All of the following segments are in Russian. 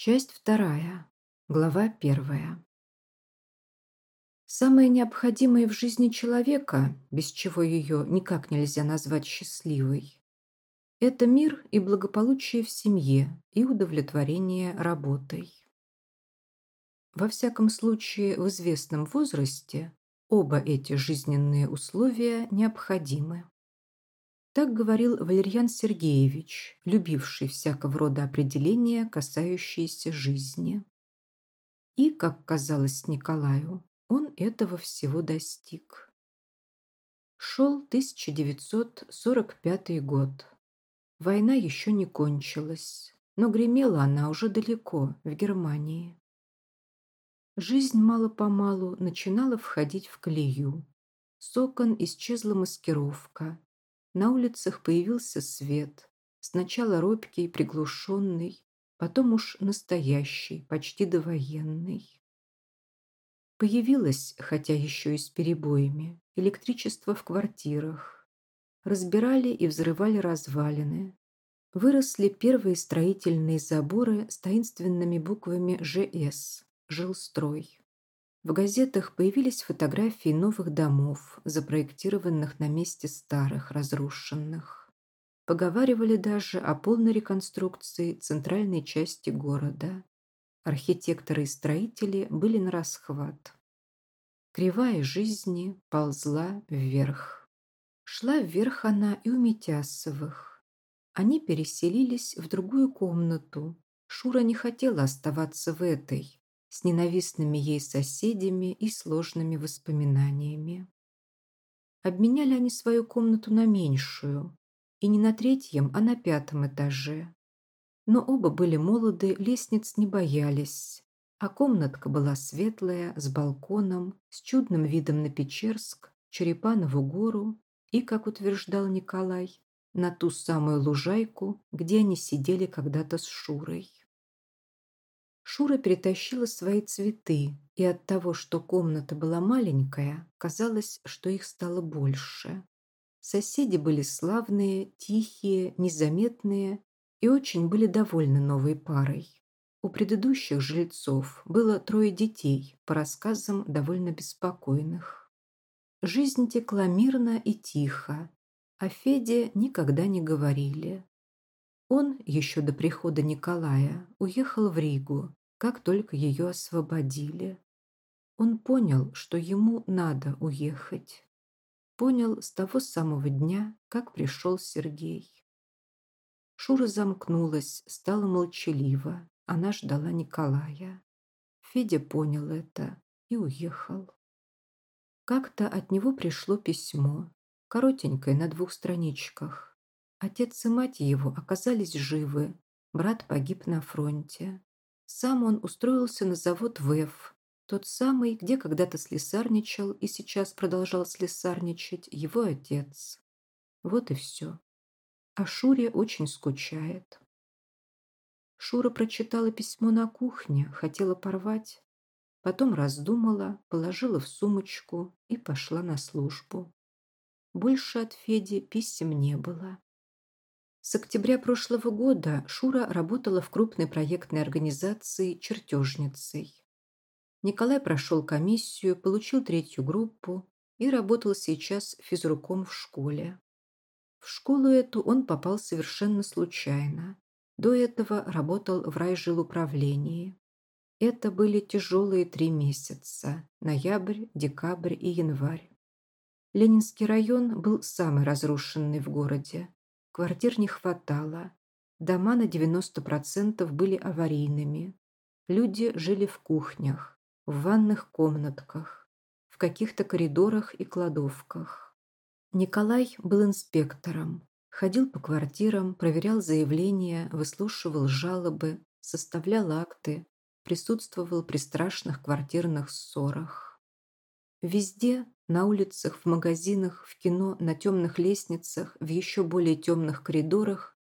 Часть вторая. Глава первая. Самое необходимое в жизни человека, без чего ее никак нельзя назвать счастливой, это мир и благополучие в семье и удовлетворение работой. Во всяком случае, в известном возрасте оба эти жизненные условия необходимы. Так говорил Валерьян Сергеевич, любивший всякого рода определения, касающиеся жизни. И, как казалось Николаю, он этого всего достиг. Шел 1945 год. Война еще не кончилась, но гремела она уже далеко, в Германии. Жизнь мало-помалу начинала входить в колею. С окон исчезла маскировка, на улицах появился свет, сначала робкий, приглушенный, потом уж настоящий, почти довоенный. Появилось, хотя еще и с перебоями, электричество в квартирах. Разбирали и взрывали развалины. Выросли первые строительные заборы с таинственными буквами ЖС – жилстрой. В газетах появились фотографии новых домов, запроектированных на месте старых, разрушенных. Поговаривали даже о полной реконструкции центральной части города. Архитекторы и строители были на расхват. Кривая жизни ползла вверх. Шла вверх она и у Митясовых. Они переселились в другую комнату. Шура не хотела оставаться в этой, с ненавистными ей соседями и сложными воспоминаниями. Обменяли они свою комнату на меньшую, и не на третьем, а на пятом этаже. Но оба были молоды, лестниц не боялись, а комнатка была светлая, с балконом, с чудным видом на Печерск, Черепанову гору и, как утверждал Николай, на ту самую лужайку, где они сидели когда-то с Шурой. Шура перетащила свои цветы, и от того, что комната была маленькая, казалось, что их стало больше. Соседи были славные, тихие, незаметные и очень были довольны новой парой. У предыдущих жильцов было трое детей, по рассказам довольно беспокойных. Жизнь текла мирно и тихо, о Феде никогда не говорили. Он, еще до прихода Николая, уехал в Ригу, как только ее освободили. Он понял, что ему надо уехать. Понял с того самого дня, как пришел Сергей. Шура замкнулась, стала молчалива. Она ждала Николая. Федя понял это и уехал. Как-то от него пришло письмо, коротенькое на двух страничках. Отец и мать его оказались живы, брат погиб на фронте. Сам он устроился на завод ВЭФ, тот самый, где когда-то слесарничал и сейчас продолжал слесарничать его отец. Вот и все. А Шуре очень скучает. Шура прочитала письмо на кухне, хотела порвать. Потом раздумала, положила в сумочку и пошла на службу. Больше от Феди писем не было. С октября прошлого года Шура работала в крупной проектной организации чертежницей. Николай прошел комиссию, получил третью группу и работал сейчас физруком в школе. В школу эту он попал совершенно случайно. До этого работал в райжилуправлении. Это были тяжелые три месяца – ноябрь, декабрь и январь. Ленинский район был самый разрушенный в городе. Квартир не хватало. Дома на 90% были аварийными. Люди жили в кухнях, в ванных комнатках, в каких-то коридорах и кладовках. Николай был инспектором. Ходил по квартирам, проверял заявления, выслушивал жалобы, составлял акты, присутствовал при страшных квартирных ссорах. Везде на улицах, в магазинах, в кино, на темных лестницах, в еще более темных коридорах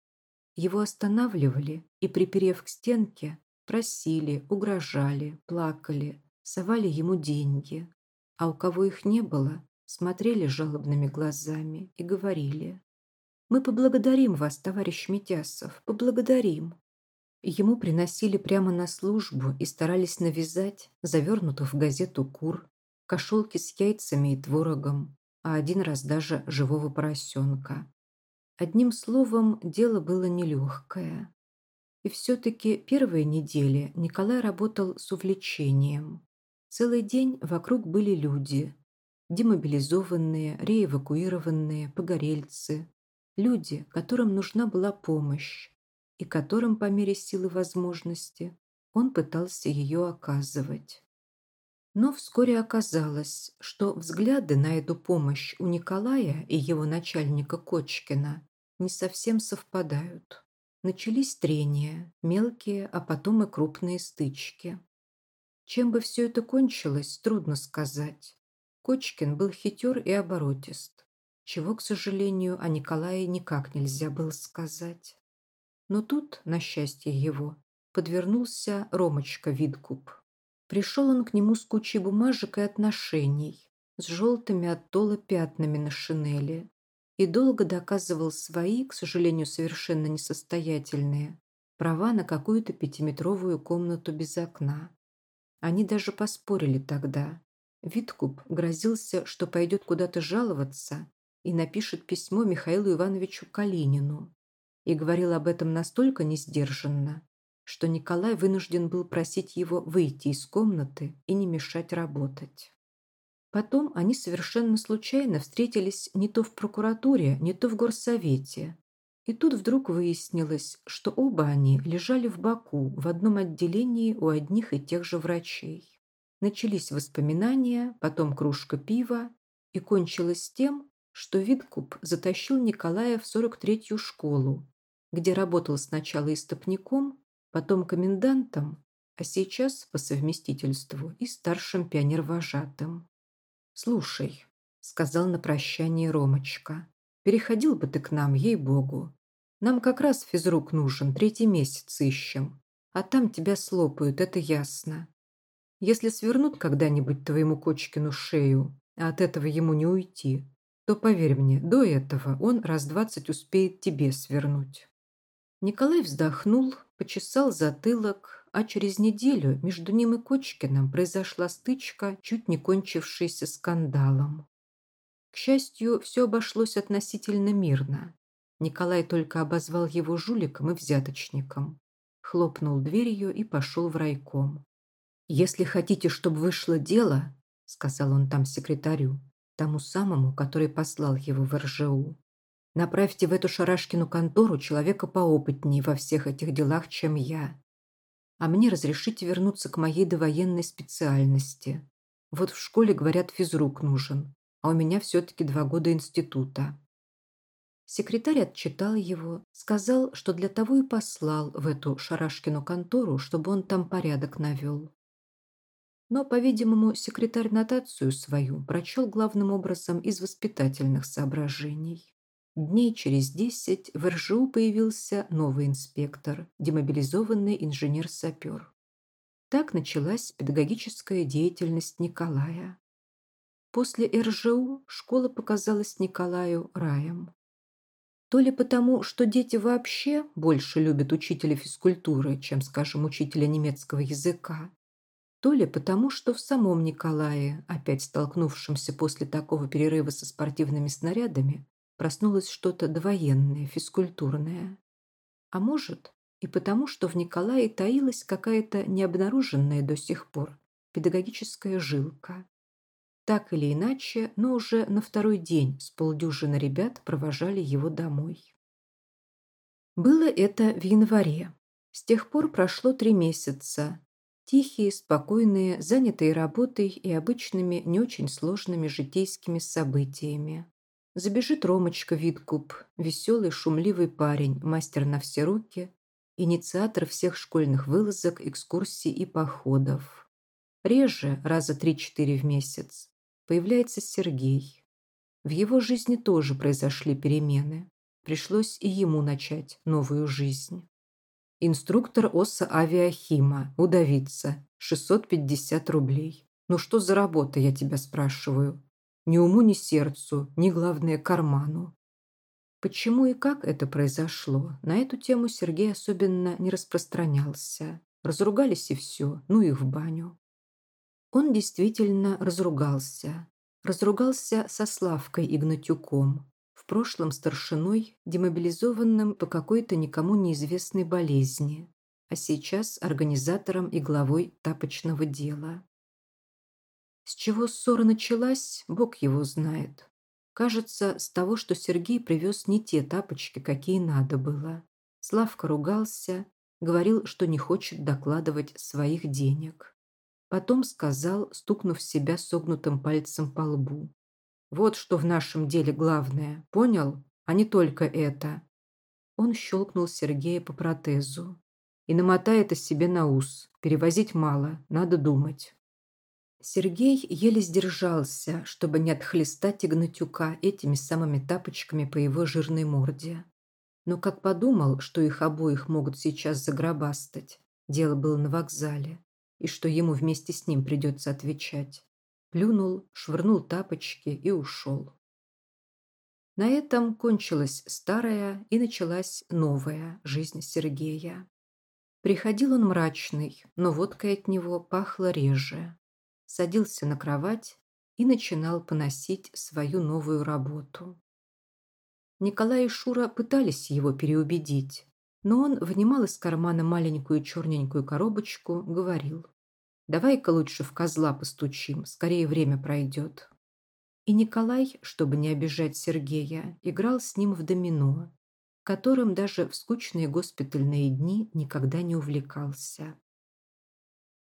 его останавливали и, приперев к стенке, просили, угрожали, плакали, совали ему деньги. А у кого их не было, смотрели жалобными глазами и говорили «Мы поблагодарим вас, товарищ Митясов, поблагодарим». Ему приносили прямо на службу и старались навязать завернутых в газету кур, кошелки с яйцами и творогом, а один раз даже живого поросенка. Одним словом, дело было нелегкое. И все-таки первые недели Николай работал с увлечением. Целый день вокруг были люди. Демобилизованные, реэвакуированные, погорельцы. Люди, которым нужна была помощь, и которым по мере силы возможности он пытался ее оказывать. Но вскоре оказалось, что взгляды на эту помощь у Николая и его начальника Кочкина не совсем совпадают. Начались трения, мелкие, а потом и крупные стычки. Чем бы все это кончилось, трудно сказать. Кочкин был хитер и оборотист, чего, к сожалению, о Николае никак нельзя было сказать. Но тут, на счастье его, подвернулся Ромочка Видкуб. Пришел он к нему с кучей бумажек и отношений, с желтыми от тола пятнами на шинели, и долго доказывал свои, к сожалению, совершенно несостоятельные, права на какую-то пятиметровую комнату без окна. Они даже поспорили тогда. Виткуб грозился, что пойдет куда-то жаловаться и напишет письмо Михаилу Ивановичу Калинину. И говорил об этом настолько несдержанно, что Николай вынужден был просить его выйти из комнаты и не мешать работать. Потом они совершенно случайно встретились не то в прокуратуре, не то в горсовете. И тут вдруг выяснилось, что оба они лежали в Баку в одном отделении у одних и тех же врачей. Начались воспоминания, потом кружка пива, и кончилось тем, что Виткуб затащил Николая в 43-ю школу, где работал сначала истопником, потом комендантом, а сейчас по совместительству и старшим пионервожатым. «Слушай», — сказал на прощание Ромочка, «переходил бы ты к нам, ей-богу. Нам как раз физрук нужен, третий месяц ищем. А там тебя слопают, это ясно. Если свернут когда-нибудь твоему Кочкину шею, а от этого ему не уйти, то, поверь мне, до этого он раз двадцать успеет тебе свернуть». Николай вздохнул, почесал затылок, а через неделю между ним и Кочкиным произошла стычка, чуть не кончившаяся скандалом. К счастью, все обошлось относительно мирно. Николай только обозвал его жуликом и взяточником, хлопнул дверью и пошел в райком. «Если хотите, чтобы вышло дело», — сказал он там секретарю, тому самому, который послал его в РЖУ, «направьте в эту Шарашкину контору человека поопытнее во всех этих делах, чем я а мне разрешите вернуться к моей довоенной специальности. Вот в школе, говорят, физрук нужен, а у меня все-таки два года института». Секретарь отчитал его, сказал, что для того и послал в эту Шарашкину контору, чтобы он там порядок навел. Но, по-видимому, секретарь нотацию свою прочел главным образом из воспитательных соображений. Дней через десять в РЖУ появился новый инспектор, демобилизованный инженер-сапер. Так началась педагогическая деятельность Николая. После РЖУ школа показалась Николаю раем. То ли потому, что дети вообще больше любят учителя физкультуры, чем, скажем, учителя немецкого языка, то ли потому, что в самом Николае, опять столкнувшемся после такого перерыва со спортивными снарядами, проснулось что-то довоенное, физкультурное. А может, и потому, что в Николае таилась какая-то необнаруженная до сих пор педагогическая жилка. Так или иначе, но уже на второй день с полдюжины ребят провожали его домой. Было это в январе. С тех пор прошло три месяца. Тихие, спокойные, занятые работой и обычными, не очень сложными житейскими событиями. Забежит Ромочка Виткуб, веселый, шумливый парень, мастер на все руки, инициатор всех школьных вылазок, экскурсий и походов. Реже, раза три-четыре в месяц, появляется Сергей. В его жизни тоже произошли перемены. Пришлось и ему начать новую жизнь. Инструктор ОСА авиахима, удавиться, 650 рублей. Ну что за работа, я тебя спрашиваю? Ни уму, ни сердцу, ни, главное, карману. Почему и как это произошло, на эту тему Сергей особенно не распространялся. Разругались и все, ну их в баню. Он действительно разругался. Разругался со Славкой Игнатюком, в прошлом старшиной, демобилизованным по какой-то никому неизвестной болезни, а сейчас организатором и главой тапочного дела. С чего ссора началась, Бог его знает. Кажется, с того, что Сергей привез не те тапочки, какие надо было. Славка ругался, говорил, что не хочет докладывать своих денег. Потом сказал, стукнув себя согнутым пальцем по лбу. «Вот что в нашем деле главное, понял? А не только это». Он щелкнул Сергея по протезу. «И намотай это себе на ус. Перевозить мало, надо думать». Сергей еле сдержался, чтобы не отхлестать Игнатюка этими самыми тапочками по его жирной морде. Но как подумал, что их обоих могут сейчас загробастать, дело было на вокзале, и что ему вместе с ним придется отвечать, плюнул, швырнул тапочки и ушел. На этом кончилась старая и началась новая жизнь Сергея. Приходил он мрачный, но водкой от него пахло реже садился на кровать и начинал поносить свою новую работу. Николай и Шура пытались его переубедить, но он вынимал из кармана маленькую черненькую коробочку, говорил «Давай-ка лучше в козла постучим, скорее время пройдет». И Николай, чтобы не обижать Сергея, играл с ним в домино, которым даже в скучные госпитальные дни никогда не увлекался.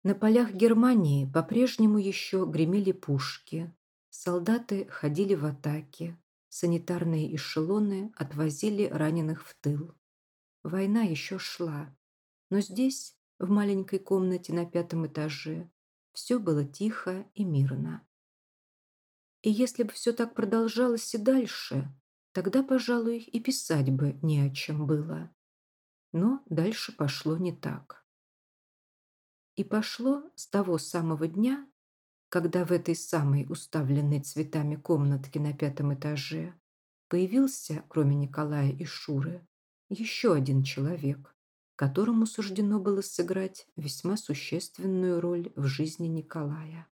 На полях Германии по-прежнему еще гремели пушки. Солдаты ходили в атаке. Санитарные эшелоны отвозили раненых в тыл. Война еще шла. Но здесь, в маленькой комнате на пятом этаже, все было тихо и мирно. И если бы все так продолжалось и дальше, тогда, пожалуй, и писать бы не о чем было. Но дальше пошло не так. И пошло с того самого дня, когда в этой самой уставленной цветами комнатке на пятом этаже появился, кроме Николая и Шуры, еще один человек, которому суждено было сыграть весьма существенную роль в жизни Николая.